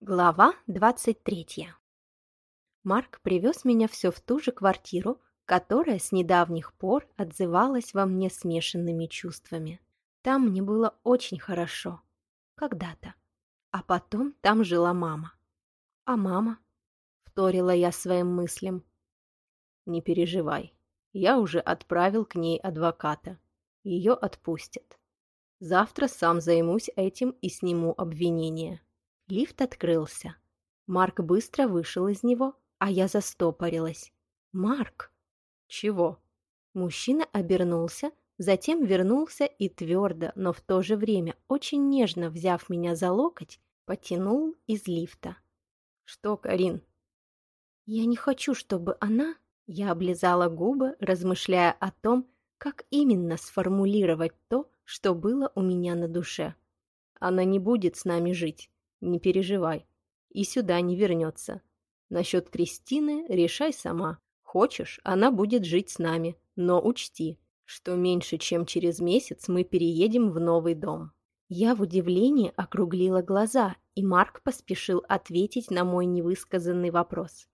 Глава 23 Марк привез меня все в ту же квартиру, которая с недавних пор отзывалась во мне смешанными чувствами. Там мне было очень хорошо. Когда-то. А потом там жила мама. А мама? Вторила я своим мыслям. Не переживай. Я уже отправил к ней адвоката. Ее отпустят. Завтра сам займусь этим и сниму обвинение. Лифт открылся. Марк быстро вышел из него, а я застопорилась. «Марк!» «Чего?» Мужчина обернулся, затем вернулся и твердо, но в то же время очень нежно взяв меня за локоть, потянул из лифта. «Что, Карин?» «Я не хочу, чтобы она...» Я облизала губы, размышляя о том, как именно сформулировать то, что было у меня на душе. «Она не будет с нами жить. Не переживай. И сюда не вернется. Насчет Кристины решай сама. Хочешь, она будет жить с нами. Но учти, что меньше чем через месяц мы переедем в новый дом. Я в удивлении округлила глаза, и Марк поспешил ответить на мой невысказанный вопрос.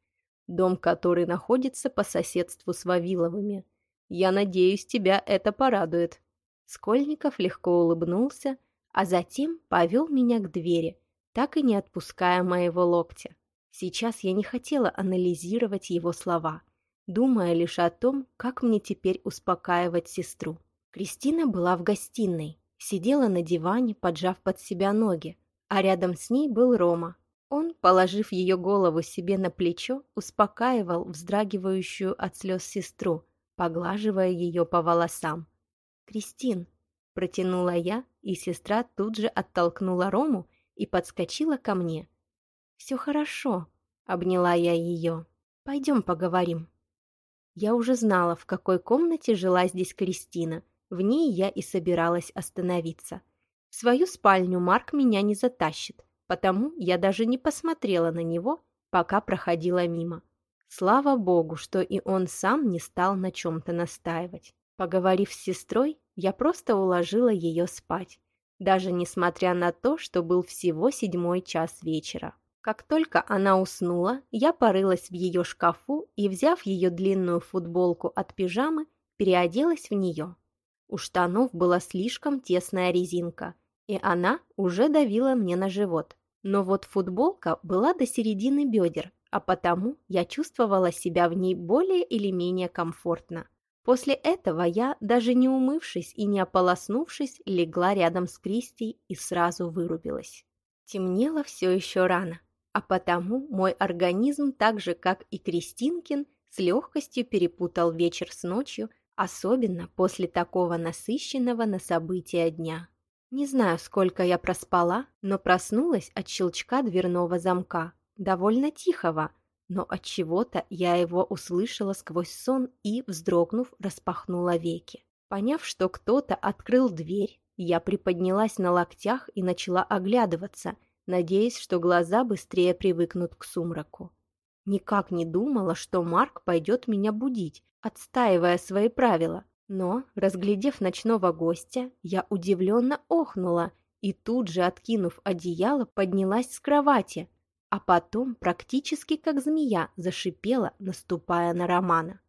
Дом, который находится по соседству с Вавиловыми. Я надеюсь, тебя это порадует. Скольников легко улыбнулся, а затем повел меня к двери, так и не отпуская моего локтя. Сейчас я не хотела анализировать его слова, думая лишь о том, как мне теперь успокаивать сестру. Кристина была в гостиной, сидела на диване, поджав под себя ноги, а рядом с ней был Рома. Он, положив ее голову себе на плечо, успокаивал вздрагивающую от слез сестру, поглаживая ее по волосам. «Кристин», — протянула я, и сестра тут же оттолкнула Рому и подскочила ко мне. «Все хорошо», — обняла я ее. «Пойдем поговорим». Я уже знала, в какой комнате жила здесь Кристина. В ней я и собиралась остановиться. В свою спальню Марк меня не затащит, потому я даже не посмотрела на него, пока проходила мимо. Слава богу, что и он сам не стал на чем-то настаивать. Поговорив с сестрой, я просто уложила ее спать даже несмотря на то, что был всего седьмой час вечера. Как только она уснула, я порылась в ее шкафу и, взяв ее длинную футболку от пижамы, переоделась в нее. У штанов была слишком тесная резинка, и она уже давила мне на живот. Но вот футболка была до середины бедер, а потому я чувствовала себя в ней более или менее комфортно. После этого я, даже не умывшись и не ополоснувшись, легла рядом с Кристи и сразу вырубилась. Темнело все еще рано, а потому мой организм, так же как и Кристинкин, с легкостью перепутал вечер с ночью, особенно после такого насыщенного на события дня. Не знаю, сколько я проспала, но проснулась от щелчка дверного замка, довольно тихого, но от чего-то я его услышала сквозь сон и, вздрогнув, распахнула веки. Поняв, что кто-то открыл дверь, я приподнялась на локтях и начала оглядываться, надеясь, что глаза быстрее привыкнут к сумраку. Никак не думала, что Марк пойдет меня будить, отстаивая свои правила. Но, разглядев ночного гостя, я удивленно охнула и тут же, откинув одеяло, поднялась с кровати, а потом практически как змея зашипела, наступая на Романа.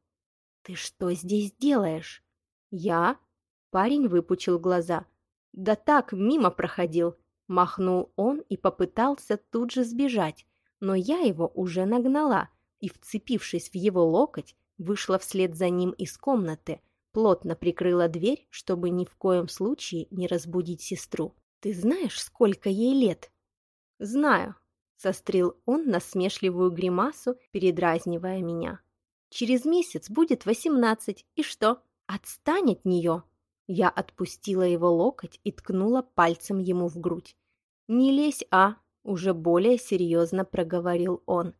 «Ты что здесь делаешь?» «Я?» Парень выпучил глаза. «Да так, мимо проходил», — махнул он и попытался тут же сбежать, но я его уже нагнала и, вцепившись в его локоть, вышла вслед за ним из комнаты, плотно прикрыла дверь, чтобы ни в коем случае не разбудить сестру. «Ты знаешь, сколько ей лет?» «Знаю», Сострил он насмешливую гримасу, передразнивая меня. «Через месяц будет восемнадцать, и что? Отстань от нее!» Я отпустила его локоть и ткнула пальцем ему в грудь. «Не лезь, а!» – уже более серьезно проговорил он.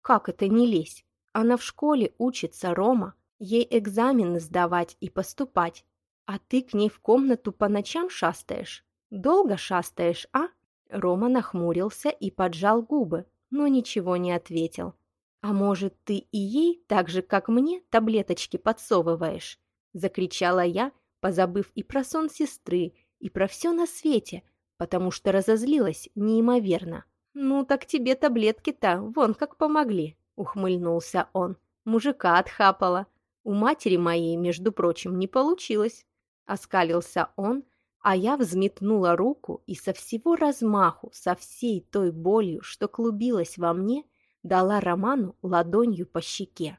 «Как это не лезь? Она в школе учится, Рома. Ей экзамены сдавать и поступать. А ты к ней в комнату по ночам шастаешь? Долго шастаешь, а?» Рома нахмурился и поджал губы, но ничего не ответил. «А может, ты и ей, так же, как мне, таблеточки подсовываешь?» Закричала я, позабыв и про сон сестры, и про все на свете, потому что разозлилась неимоверно. «Ну, так тебе таблетки-то вон как помогли», — ухмыльнулся он. «Мужика отхапала. У матери моей, между прочим, не получилось». Оскалился он, а я взметнула руку и со всего размаху, со всей той болью, что клубилась во мне, дала Роману ладонью по щеке.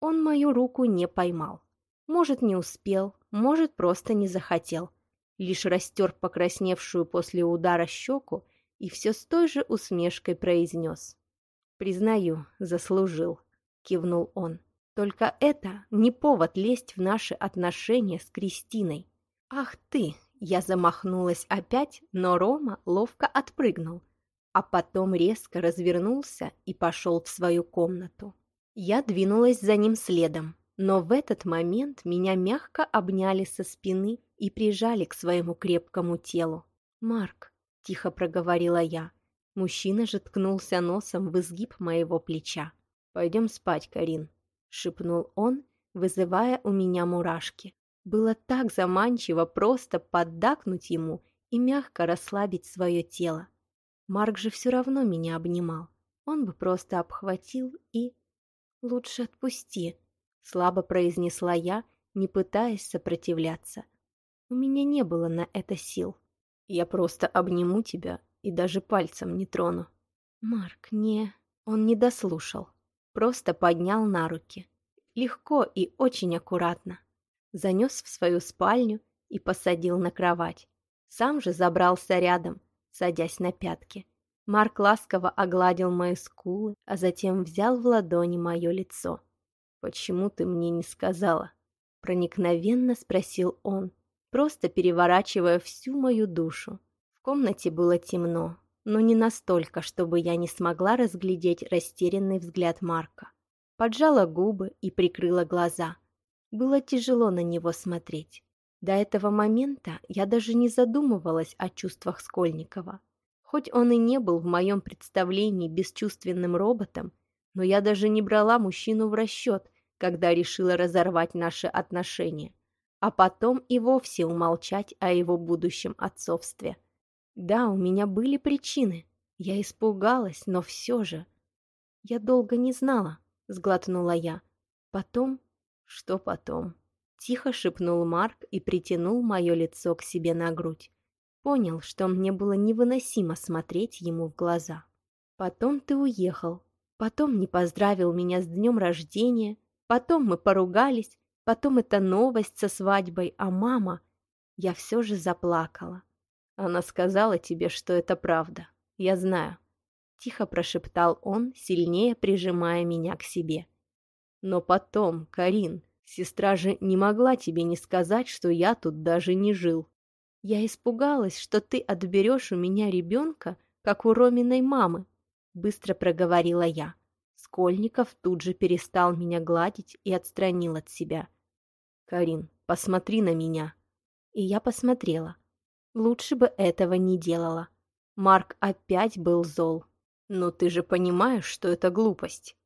Он мою руку не поймал. Может, не успел, может, просто не захотел. Лишь растер покрасневшую после удара щеку и все с той же усмешкой произнес. «Признаю, заслужил», — кивнул он. «Только это не повод лезть в наши отношения с Кристиной. Ах ты!» Я замахнулась опять, но Рома ловко отпрыгнул, а потом резко развернулся и пошел в свою комнату. Я двинулась за ним следом, но в этот момент меня мягко обняли со спины и прижали к своему крепкому телу. «Марк, — тихо проговорила я. Мужчина же ткнулся носом в изгиб моего плеча. «Пойдем спать, Карин», — шепнул он, вызывая у меня мурашки. Было так заманчиво просто поддакнуть ему и мягко расслабить свое тело. Марк же все равно меня обнимал. Он бы просто обхватил и... «Лучше отпусти», — слабо произнесла я, не пытаясь сопротивляться. У меня не было на это сил. Я просто обниму тебя и даже пальцем не трону. Марк, не... Он не дослушал. Просто поднял на руки. Легко и очень аккуратно. Занес в свою спальню и посадил на кровать. Сам же забрался рядом, садясь на пятки. Марк ласково огладил мои скулы, а затем взял в ладони мое лицо. «Почему ты мне не сказала?» Проникновенно спросил он, просто переворачивая всю мою душу. В комнате было темно, но не настолько, чтобы я не смогла разглядеть растерянный взгляд Марка. Поджала губы и прикрыла глаза. Было тяжело на него смотреть. До этого момента я даже не задумывалась о чувствах Скольникова. Хоть он и не был в моем представлении бесчувственным роботом, но я даже не брала мужчину в расчет, когда решила разорвать наши отношения а потом и вовсе умолчать о его будущем отцовстве. Да, у меня были причины. Я испугалась, но все же... Я долго не знала, сглотнула я. Потом... Что потом? Тихо шепнул Марк и притянул мое лицо к себе на грудь. Понял, что мне было невыносимо смотреть ему в глаза. Потом ты уехал. Потом не поздравил меня с днем рождения. Потом мы поругались, Потом эта новость со свадьбой, а мама... Я все же заплакала. Она сказала тебе, что это правда. Я знаю. Тихо прошептал он, сильнее прижимая меня к себе. Но потом, Карин, сестра же не могла тебе не сказать, что я тут даже не жил. Я испугалась, что ты отберешь у меня ребенка, как у Роминой мамы, быстро проговорила я. Скольников тут же перестал меня гладить и отстранил от себя. «Карин, посмотри на меня». И я посмотрела. Лучше бы этого не делала. Марк опять был зол. «Но ты же понимаешь, что это глупость».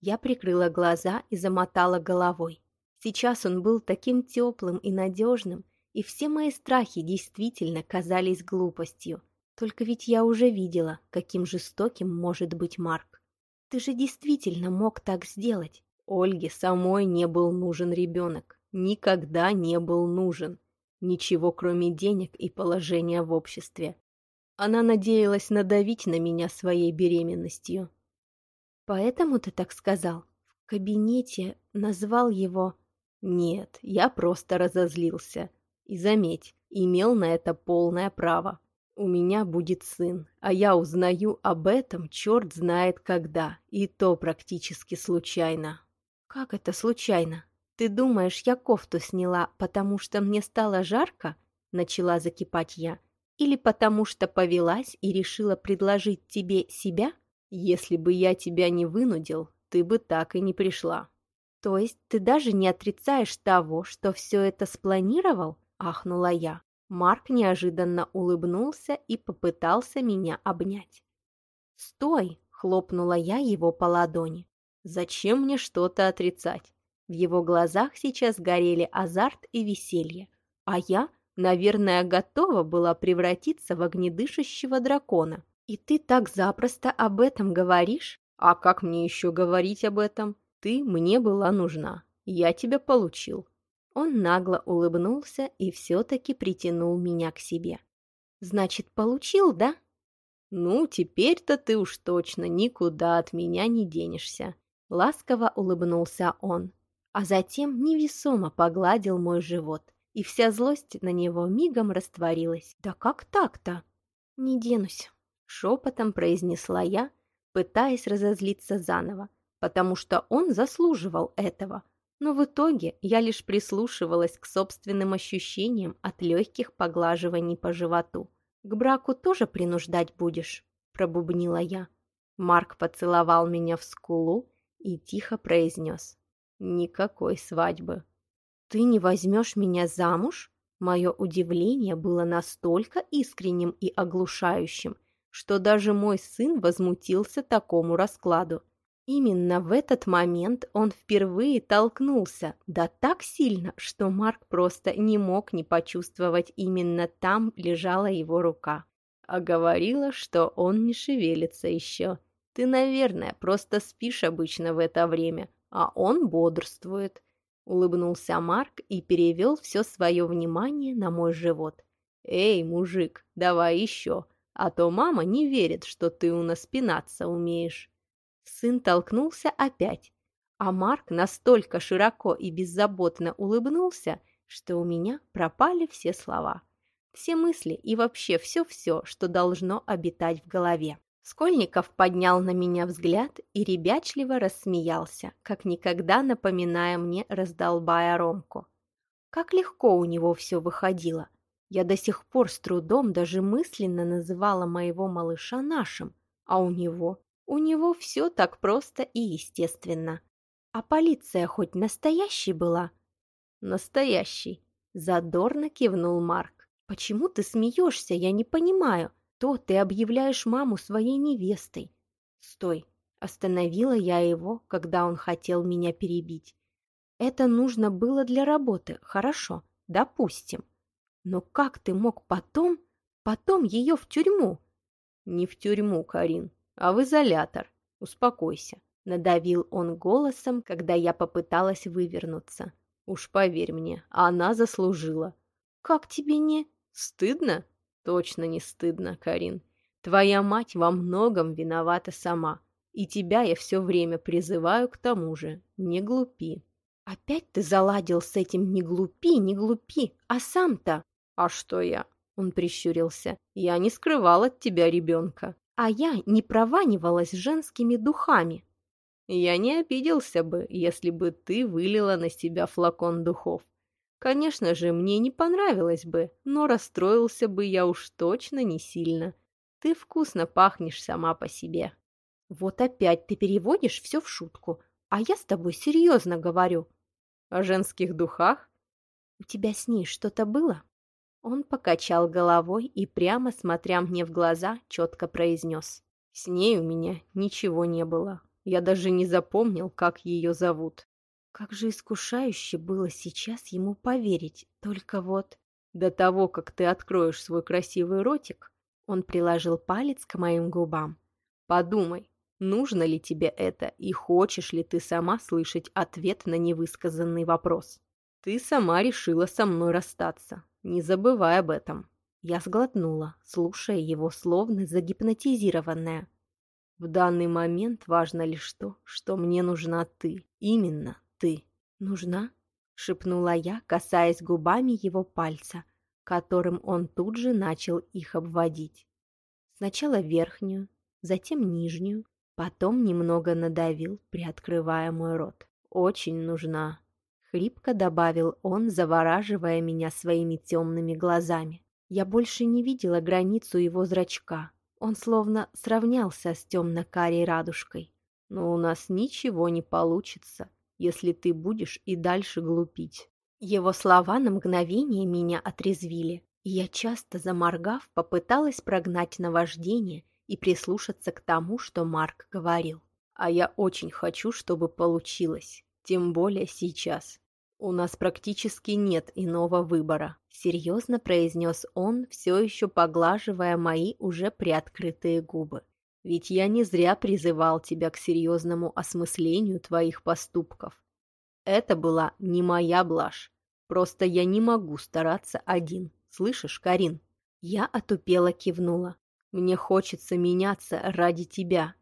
Я прикрыла глаза и замотала головой. Сейчас он был таким теплым и надежным, и все мои страхи действительно казались глупостью. Только ведь я уже видела, каким жестоким может быть Марк. Ты же действительно мог так сделать. Ольге самой не был нужен ребенок. Никогда не был нужен. Ничего, кроме денег и положения в обществе. Она надеялась надавить на меня своей беременностью. Поэтому ты так сказал? В кабинете назвал его... Нет, я просто разозлился. И заметь, имел на это полное право. У меня будет сын, а я узнаю об этом черт знает когда, и то практически случайно. Как это случайно? Ты думаешь, я кофту сняла, потому что мне стало жарко? Начала закипать я. Или потому что повелась и решила предложить тебе себя? Если бы я тебя не вынудил, ты бы так и не пришла. То есть ты даже не отрицаешь того, что все это спланировал? Ахнула я. Марк неожиданно улыбнулся и попытался меня обнять. «Стой!» — хлопнула я его по ладони. «Зачем мне что-то отрицать?» В его глазах сейчас горели азарт и веселье, а я, наверное, готова была превратиться в огнедышащего дракона. «И ты так запросто об этом говоришь?» «А как мне еще говорить об этом? Ты мне была нужна. Я тебя получил». Он нагло улыбнулся и все-таки притянул меня к себе. «Значит, получил, да?» «Ну, теперь-то ты уж точно никуда от меня не денешься», — ласково улыбнулся он, а затем невесомо погладил мой живот, и вся злость на него мигом растворилась. «Да как так-то?» «Не денусь», — шепотом произнесла я, пытаясь разозлиться заново, потому что он заслуживал этого. Но в итоге я лишь прислушивалась к собственным ощущениям от легких поглаживаний по животу. «К браку тоже принуждать будешь?» – пробубнила я. Марк поцеловал меня в скулу и тихо произнес. «Никакой свадьбы». «Ты не возьмешь меня замуж?» Мое удивление было настолько искренним и оглушающим, что даже мой сын возмутился такому раскладу. Именно в этот момент он впервые толкнулся, да так сильно, что Марк просто не мог не почувствовать, именно там лежала его рука. А говорила, что он не шевелится еще. Ты, наверное, просто спишь обычно в это время, а он бодрствует. Улыбнулся Марк и перевел все свое внимание на мой живот. «Эй, мужик, давай еще, а то мама не верит, что ты у нас пинаться умеешь». Сын толкнулся опять, а Марк настолько широко и беззаботно улыбнулся, что у меня пропали все слова, все мысли и вообще все-все, что должно обитать в голове. Скольников поднял на меня взгляд и ребячливо рассмеялся, как никогда напоминая мне раздолбая Ромку. Как легко у него все выходило. Я до сих пор с трудом даже мысленно называла моего малыша нашим, а у него у него все так просто и естественно. А полиция хоть настоящей была? Настоящий. Задорно кивнул Марк. Почему ты смеешься, я не понимаю. То ты объявляешь маму своей невестой. Стой. Остановила я его, когда он хотел меня перебить. Это нужно было для работы, хорошо, допустим. Но как ты мог потом, потом ее в тюрьму? Не в тюрьму, Карин, а в изолятор. Успокойся. Надавил он голосом, когда я попыталась вывернуться. Уж поверь мне, она заслужила. Как тебе не... Стыдно? Точно не стыдно, Карин. Твоя мать во многом виновата сама. И тебя я все время призываю к тому же. Не глупи. Опять ты заладил с этим «не глупи, не глупи», а сам-то... А что я? Он прищурился. Я не скрывал от тебя ребенка а я не прованивалась женскими духами. Я не обиделся бы, если бы ты вылила на себя флакон духов. Конечно же, мне не понравилось бы, но расстроился бы я уж точно не сильно. Ты вкусно пахнешь сама по себе. Вот опять ты переводишь все в шутку, а я с тобой серьезно говорю. О женских духах? У тебя с ней что-то было? Он покачал головой и, прямо смотря мне в глаза, четко произнес. «С ней у меня ничего не было. Я даже не запомнил, как ее зовут». Как же искушающе было сейчас ему поверить, только вот... До того, как ты откроешь свой красивый ротик, он приложил палец к моим губам. Подумай, нужно ли тебе это и хочешь ли ты сама слышать ответ на невысказанный вопрос. Ты сама решила со мной расстаться, не забывай об этом. Я сглотнула, слушая его словно загипнотизированная. В данный момент важно лишь то, что мне нужна ты. Именно ты. Нужна? Шепнула я, касаясь губами его пальца, которым он тут же начал их обводить. Сначала верхнюю, затем нижнюю, потом немного надавил, приоткрывая мой рот. Очень нужна. Хрипко добавил он, завораживая меня своими темными глазами. Я больше не видела границу его зрачка. Он словно сравнялся с темно-карей радужкой. Но у нас ничего не получится, если ты будешь и дальше глупить. Его слова на мгновение меня отрезвили, и я, часто заморгав, попыталась прогнать наваждение и прислушаться к тому, что Марк говорил. А я очень хочу, чтобы получилось. Тем более сейчас. «У нас практически нет иного выбора», — серьезно произнес он, все еще поглаживая мои уже приоткрытые губы. «Ведь я не зря призывал тебя к серьезному осмыслению твоих поступков. Это была не моя блажь. Просто я не могу стараться один. Слышишь, Карин?» Я отупела кивнула. «Мне хочется меняться ради тебя.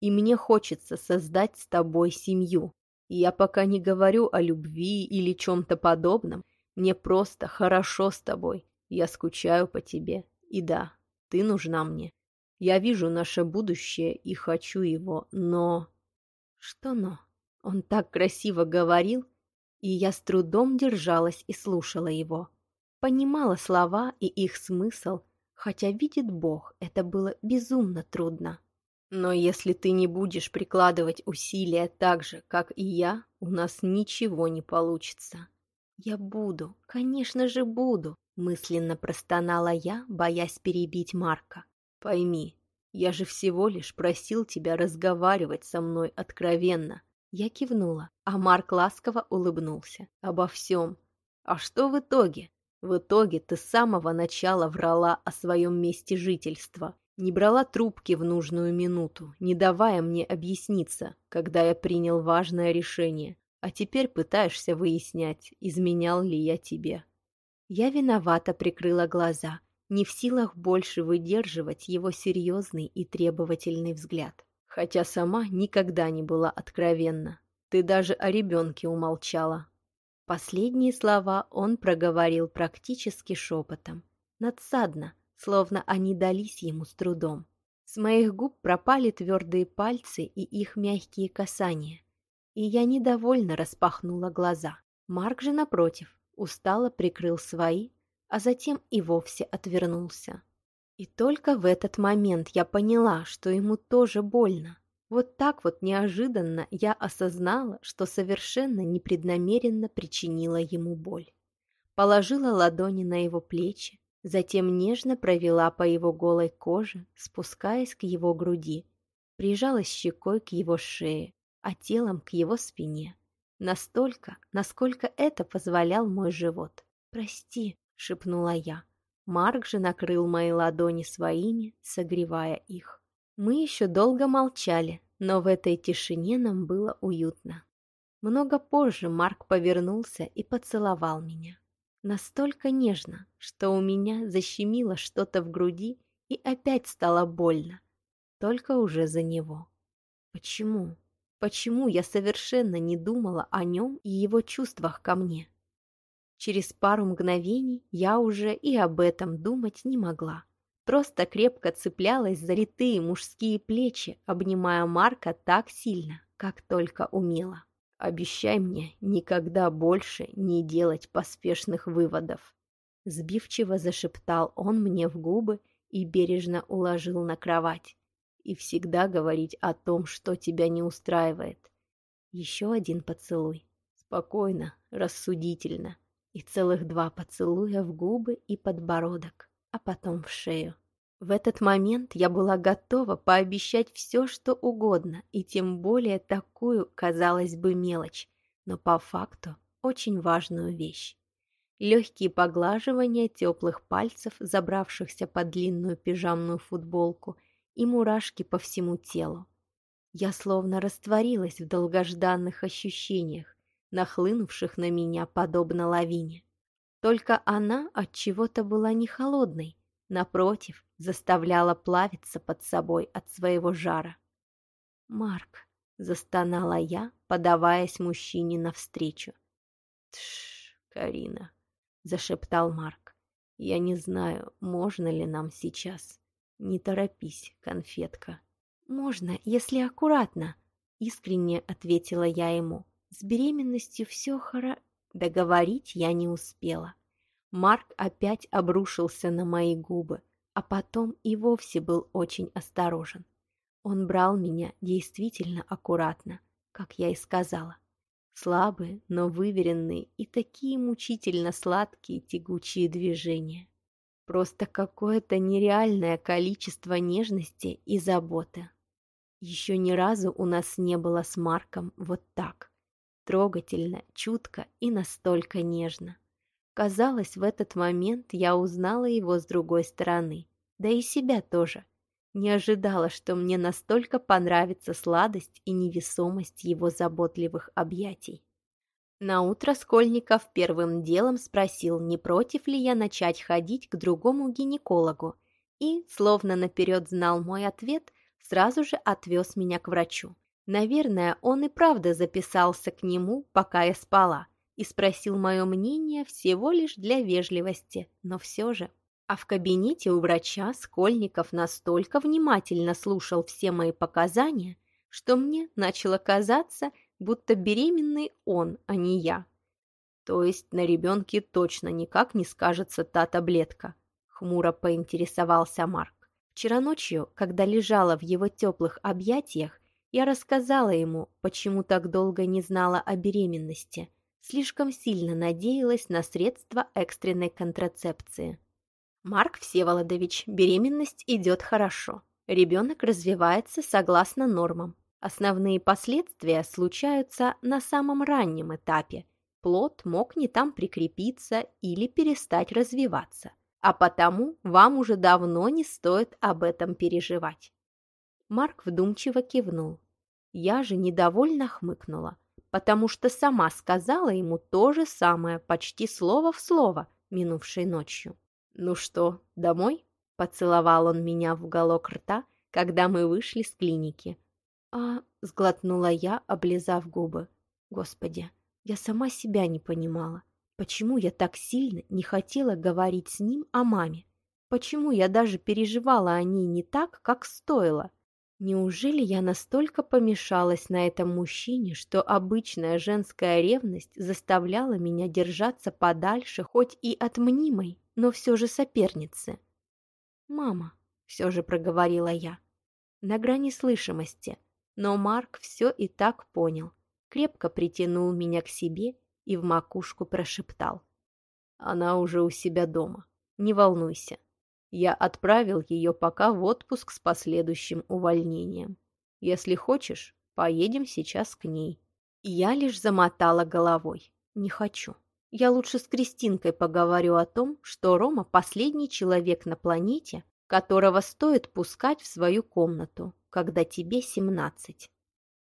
И мне хочется создать с тобой семью. Я пока не говорю о любви или чем-то подобном. Мне просто хорошо с тобой. Я скучаю по тебе. И да, ты нужна мне. Я вижу наше будущее и хочу его, но... Что но? Он так красиво говорил, и я с трудом держалась и слушала его. Понимала слова и их смысл, хотя, видит Бог, это было безумно трудно. Но если ты не будешь прикладывать усилия так же, как и я, у нас ничего не получится. Я буду, конечно же буду, мысленно простонала я, боясь перебить Марка. Пойми, я же всего лишь просил тебя разговаривать со мной откровенно. Я кивнула, а Марк ласково улыбнулся. Обо всем. А что в итоге? В итоге ты с самого начала врала о своем месте жительства не брала трубки в нужную минуту, не давая мне объясниться, когда я принял важное решение, а теперь пытаешься выяснять, изменял ли я тебе. Я виновато прикрыла глаза, не в силах больше выдерживать его серьезный и требовательный взгляд. Хотя сама никогда не была откровенна. Ты даже о ребенке умолчала. Последние слова он проговорил практически шепотом. Надсадно, словно они дались ему с трудом. С моих губ пропали твердые пальцы и их мягкие касания, и я недовольно распахнула глаза. Марк же, напротив, устало прикрыл свои, а затем и вовсе отвернулся. И только в этот момент я поняла, что ему тоже больно. Вот так вот неожиданно я осознала, что совершенно непреднамеренно причинила ему боль. Положила ладони на его плечи, Затем нежно провела по его голой коже, спускаясь к его груди, прижалась щекой к его шее, а телом к его спине. Настолько, насколько это позволял мой живот. «Прости», — шепнула я. Марк же накрыл мои ладони своими, согревая их. Мы еще долго молчали, но в этой тишине нам было уютно. Много позже Марк повернулся и поцеловал меня. Настолько нежно, что у меня защемило что-то в груди и опять стало больно. Только уже за него. Почему? Почему я совершенно не думала о нем и его чувствах ко мне? Через пару мгновений я уже и об этом думать не могла. Просто крепко цеплялась за ритые мужские плечи, обнимая Марка так сильно, как только умела. Обещай мне никогда больше не делать поспешных выводов. Сбивчиво зашептал он мне в губы и бережно уложил на кровать. И всегда говорить о том, что тебя не устраивает. Еще один поцелуй. Спокойно, рассудительно. И целых два поцелуя в губы и подбородок, а потом в шею. В этот момент я была готова пообещать все, что угодно, и тем более такую, казалось бы, мелочь, но по факту очень важную вещь. Легкие поглаживания теплых пальцев, забравшихся под длинную пижамную футболку, и мурашки по всему телу. Я словно растворилась в долгожданных ощущениях, нахлынувших на меня подобно лавине. Только она от чего-то была не холодной, напротив, заставляла плавиться под собой от своего жара. «Марк», — застонала я, подаваясь мужчине навстречу. «Тш, Карина», — зашептал Марк, — «я не знаю, можно ли нам сейчас. Не торопись, конфетка». «Можно, если аккуратно», — искренне ответила я ему. «С беременностью все хоро...» Договорить я не успела. Марк опять обрушился на мои губы, а потом и вовсе был очень осторожен. Он брал меня действительно аккуратно, как я и сказала. Слабые, но выверенные и такие мучительно сладкие тягучие движения. Просто какое-то нереальное количество нежности и заботы. Еще ни разу у нас не было с Марком вот так. трогательно, чутко и настолько нежно. Казалось, в этот момент я узнала его с другой стороны, да и себя тоже. Не ожидала, что мне настолько понравится сладость и невесомость его заботливых объятий. Наутро Скольников первым делом спросил, не против ли я начать ходить к другому гинекологу, и, словно наперед знал мой ответ, сразу же отвез меня к врачу. Наверное, он и правда записался к нему, пока я спала, и спросил мое мнение всего лишь для вежливости, но все же. А в кабинете у врача Скольников настолько внимательно слушал все мои показания, что мне начало казаться, будто беременный он, а не я. То есть на ребенке точно никак не скажется та таблетка, хмуро поинтересовался Марк. Вчера ночью, когда лежала в его теплых объятиях, я рассказала ему, почему так долго не знала о беременности. Слишком сильно надеялась на средства экстренной контрацепции. Марк Всеволодович, беременность идет хорошо. Ребенок развивается согласно нормам. Основные последствия случаются на самом раннем этапе. Плод мог не там прикрепиться или перестать развиваться. А потому вам уже давно не стоит об этом переживать. Марк вдумчиво кивнул. Я же недовольно хмыкнула, потому что сама сказала ему то же самое, почти слово в слово, минувшей ночью. «Ну что, домой?» – поцеловал он меня в уголок рта, когда мы вышли с клиники. «А...» – сглотнула я, облизав губы. «Господи, я сама себя не понимала. Почему я так сильно не хотела говорить с ним о маме? Почему я даже переживала о ней не так, как стоило?» Неужели я настолько помешалась на этом мужчине, что обычная женская ревность заставляла меня держаться подальше хоть и от мнимой, но все же соперницы? «Мама», — все же проговорила я, на грани слышимости, но Марк все и так понял, крепко притянул меня к себе и в макушку прошептал. «Она уже у себя дома, не волнуйся, я отправил ее пока в отпуск с последующим увольнением. Если хочешь, поедем сейчас к ней. Я лишь замотала головой. Не хочу. Я лучше с Кристинкой поговорю о том, что Рома последний человек на планете, которого стоит пускать в свою комнату, когда тебе семнадцать.